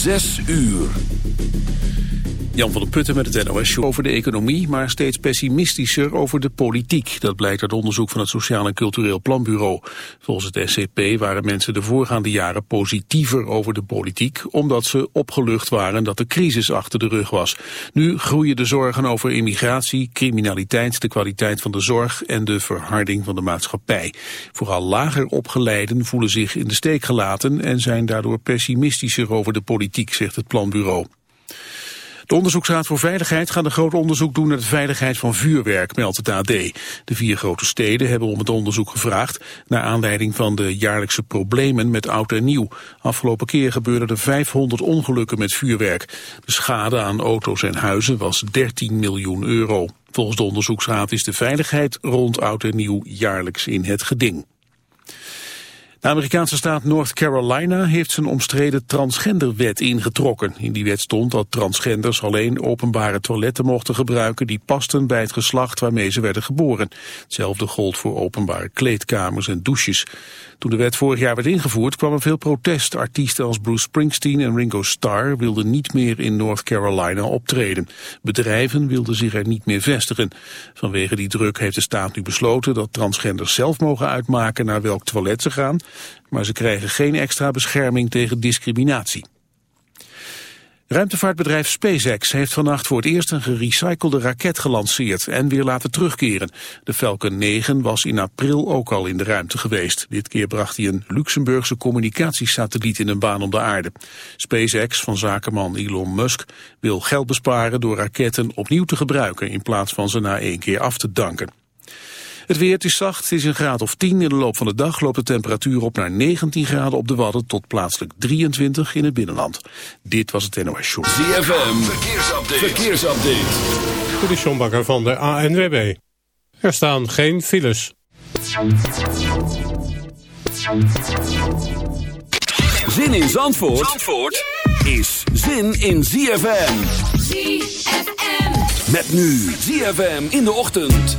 Zes uur. Jan van der Putten met het NOS over de economie, maar steeds pessimistischer over de politiek. Dat blijkt uit onderzoek van het Sociaal en Cultureel Planbureau. Volgens het SCP waren mensen de voorgaande jaren positiever over de politiek, omdat ze opgelucht waren dat de crisis achter de rug was. Nu groeien de zorgen over immigratie, criminaliteit, de kwaliteit van de zorg en de verharding van de maatschappij. Vooral lager opgeleiden voelen zich in de steek gelaten en zijn daardoor pessimistischer over de politiek, zegt het planbureau. De Onderzoeksraad voor Veiligheid gaat een groot onderzoek doen naar de veiligheid van vuurwerk, meldt het AD. De vier grote steden hebben om het onderzoek gevraagd naar aanleiding van de jaarlijkse problemen met oud en nieuw. Afgelopen keer gebeurden er 500 ongelukken met vuurwerk. De schade aan auto's en huizen was 13 miljoen euro. Volgens de onderzoeksraad is de veiligheid rond oud en nieuw jaarlijks in het geding. De Amerikaanse staat North Carolina heeft zijn omstreden transgenderwet ingetrokken. In die wet stond dat transgenders alleen openbare toiletten mochten gebruiken die pasten bij het geslacht waarmee ze werden geboren. Hetzelfde gold voor openbare kleedkamers en douches. Toen de wet vorig jaar werd ingevoerd kwam er veel protest. Artiesten als Bruce Springsteen en Ringo Starr wilden niet meer in North Carolina optreden. Bedrijven wilden zich er niet meer vestigen. Vanwege die druk heeft de staat nu besloten dat transgenders zelf mogen uitmaken naar welk toilet ze gaan. Maar ze krijgen geen extra bescherming tegen discriminatie. Ruimtevaartbedrijf SpaceX heeft vannacht voor het eerst een gerecyclede raket gelanceerd en weer laten terugkeren. De Falcon 9 was in april ook al in de ruimte geweest. Dit keer bracht hij een Luxemburgse communicatiesatelliet in een baan om de aarde. SpaceX van zakenman Elon Musk wil geld besparen door raketten opnieuw te gebruiken in plaats van ze na één keer af te danken. Het weer is zacht, het is een graad of 10. In de loop van de dag loopt de temperatuur op naar 19 graden op de Wadden... tot plaatselijk 23 in het binnenland. Dit was het NOS Show. ZFM, verkeersupdate. verkeersupdate. Dit is John Bakker van de ANWB. Er staan geen files. Zin in Zandvoort, Zandvoort is zin in ZFM. ZFM. Met nu ZFM in de ochtend.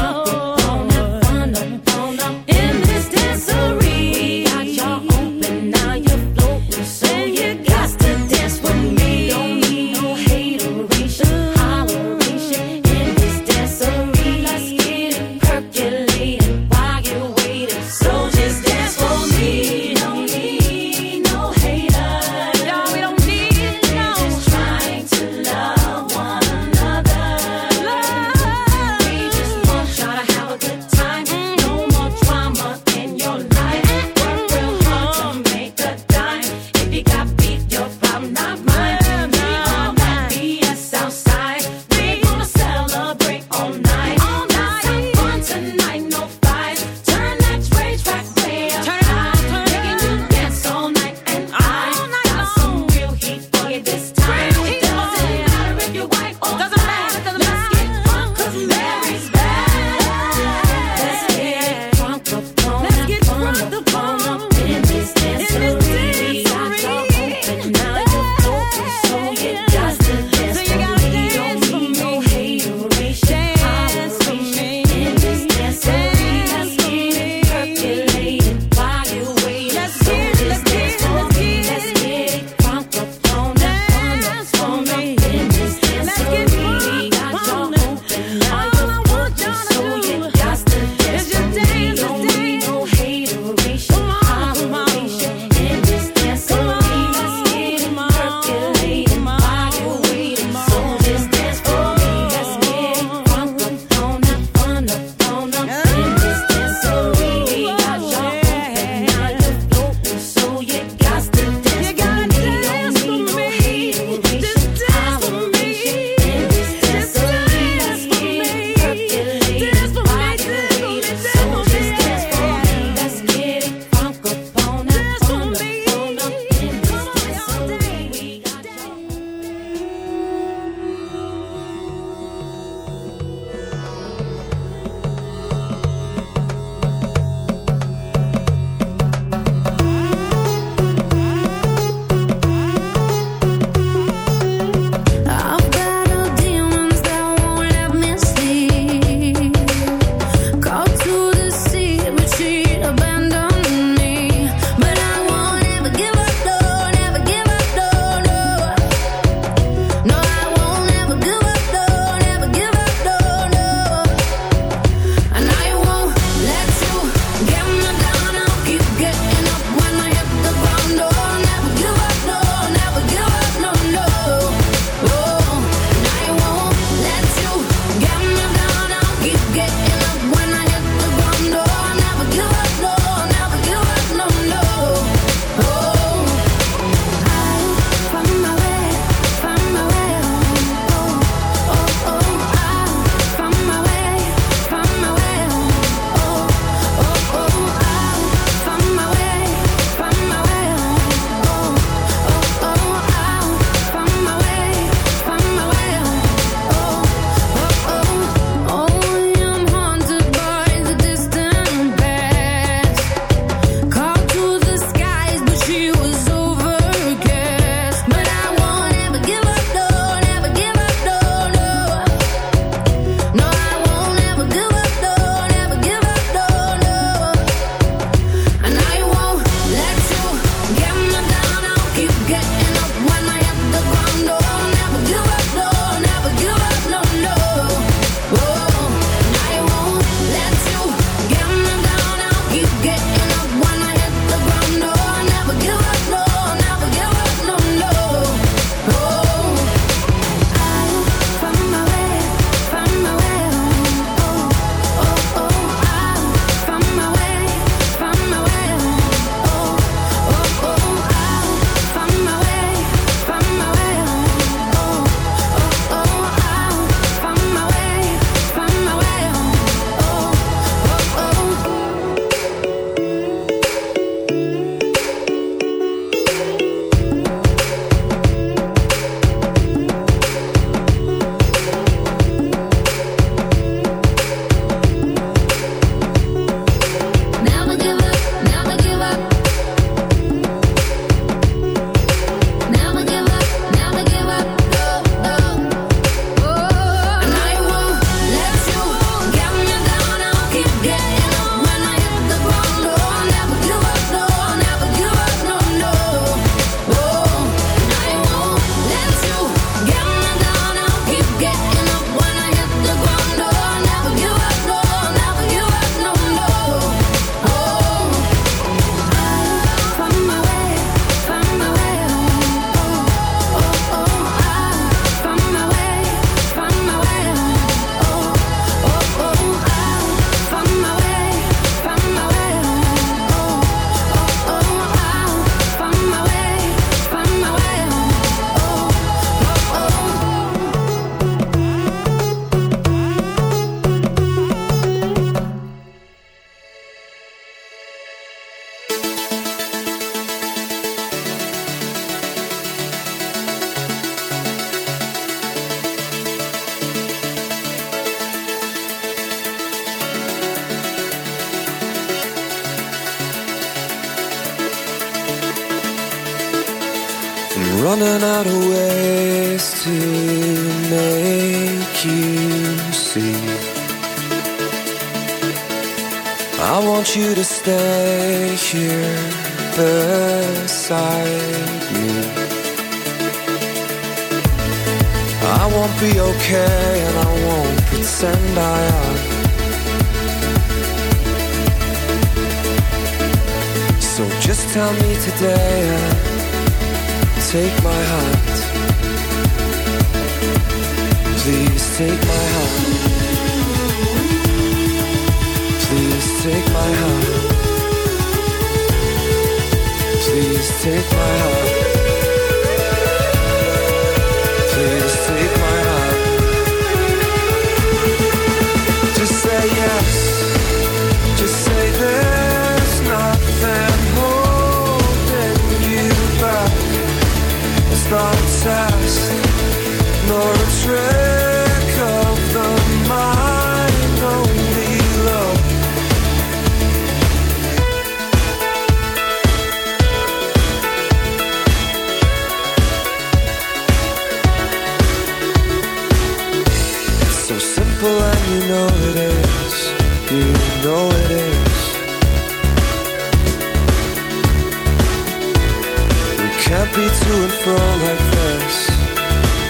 can't be to and fro like this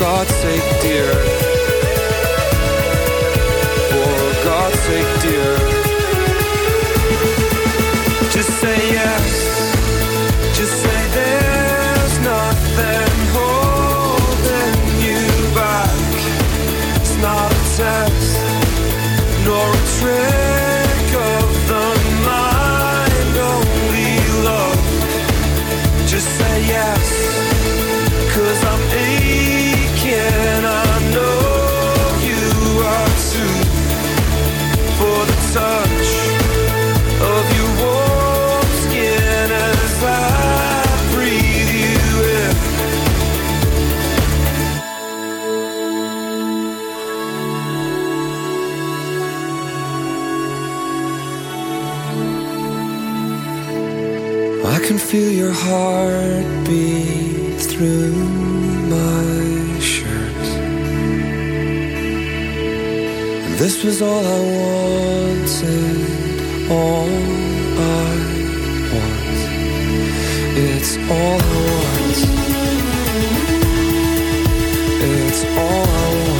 God's sake, dear. For God's sake, dear. Just say yes. Just say there's nothing holding you back. It's not a test, nor a trick can feel your heartbeat through my shirt. And this was all I wanted, all I want. It's all I want. It's all I want.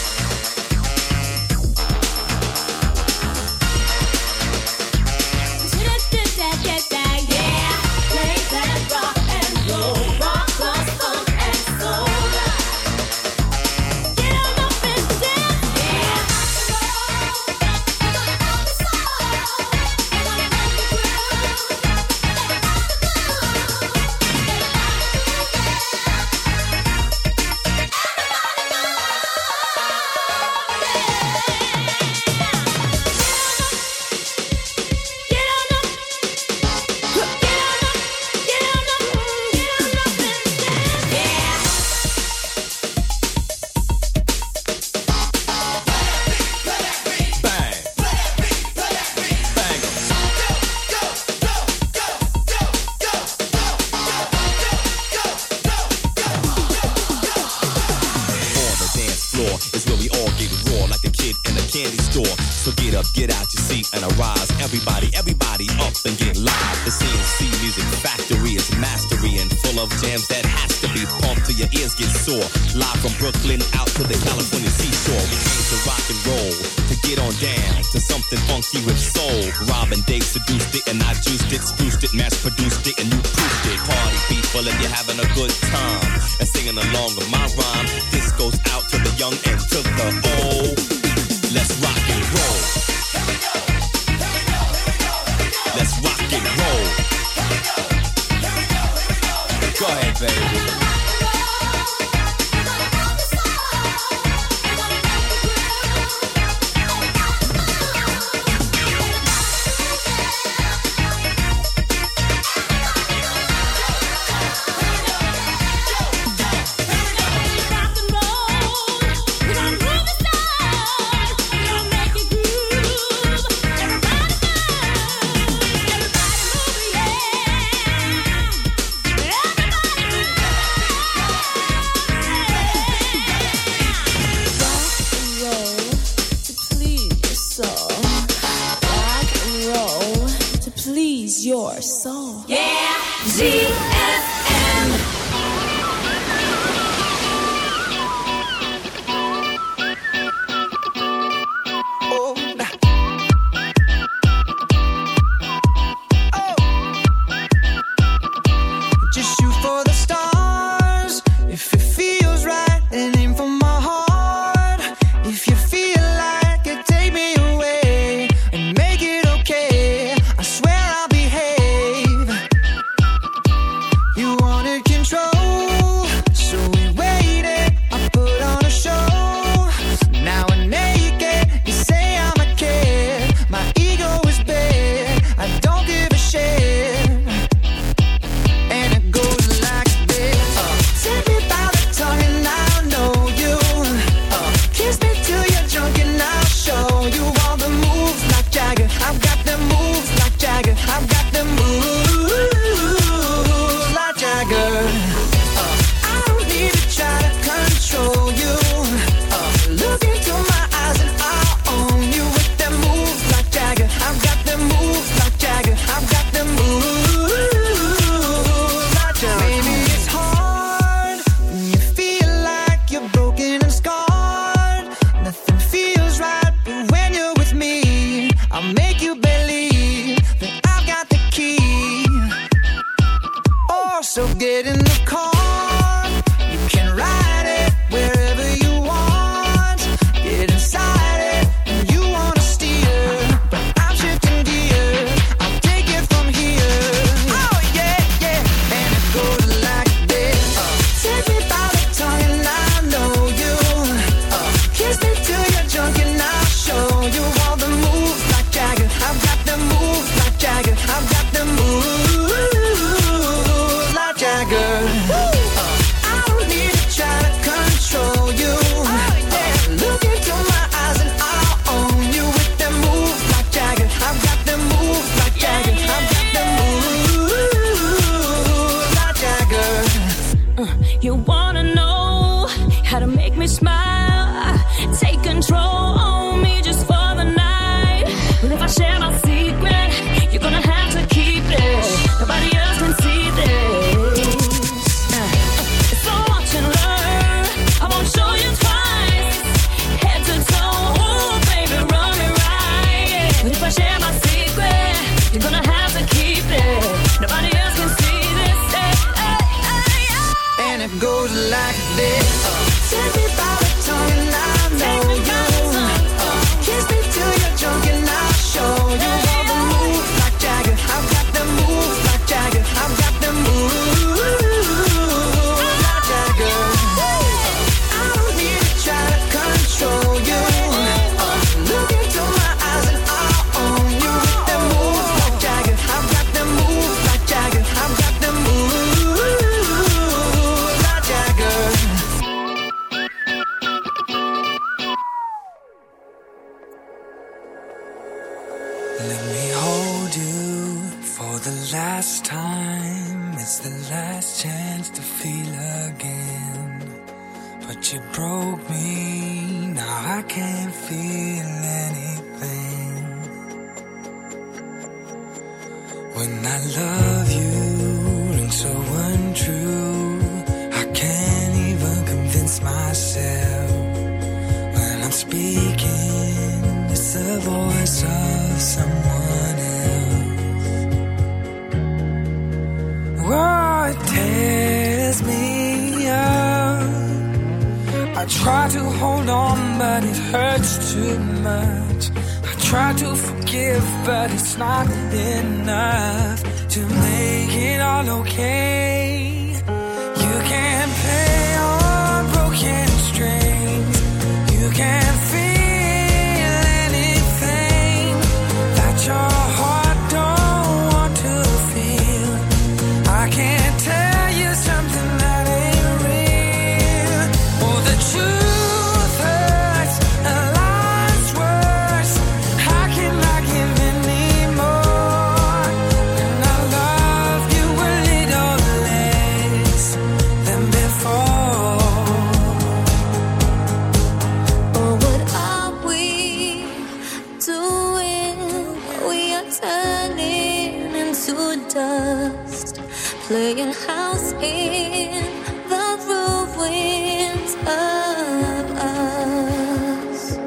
Playing house in the ruins of us.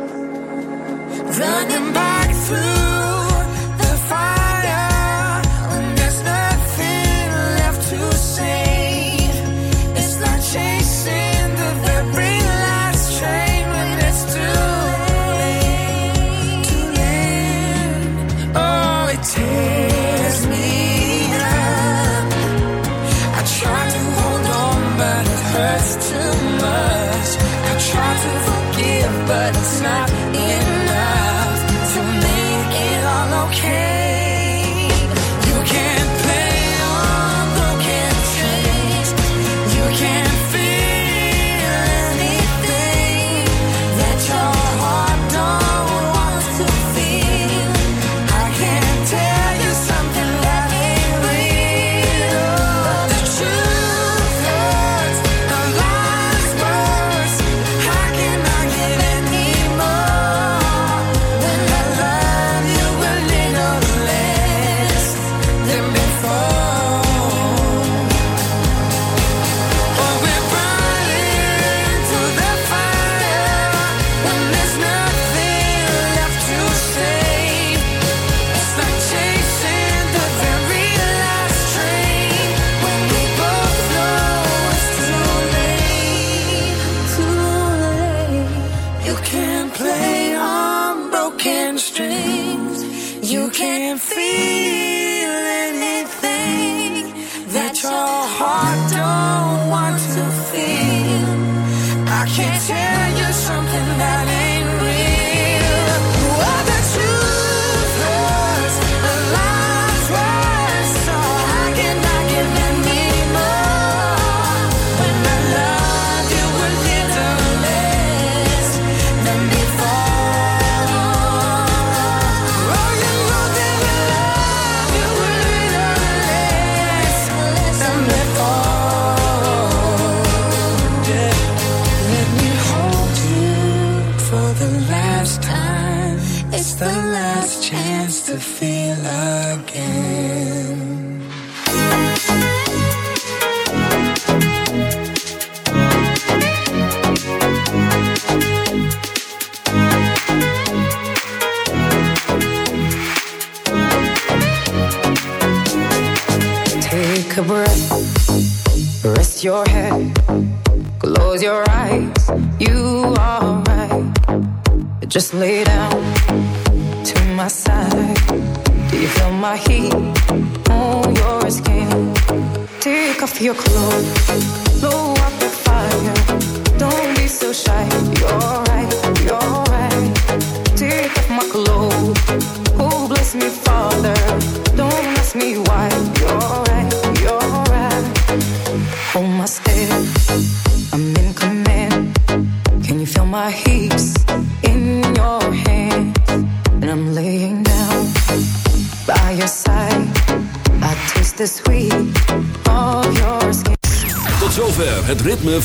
Running back